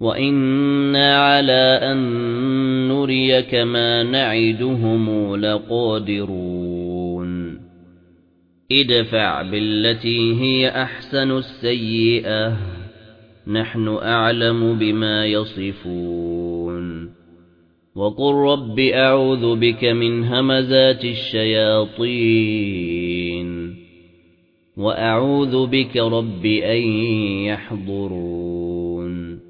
وإنا على أن نريك ما نعدهم لقادرون ادفع بالتي هي أحسن السيئة نحن أعلم بما يصفون وقل رب أعوذ بك من همزات الشياطين وأعوذ بك رب أن يحضرون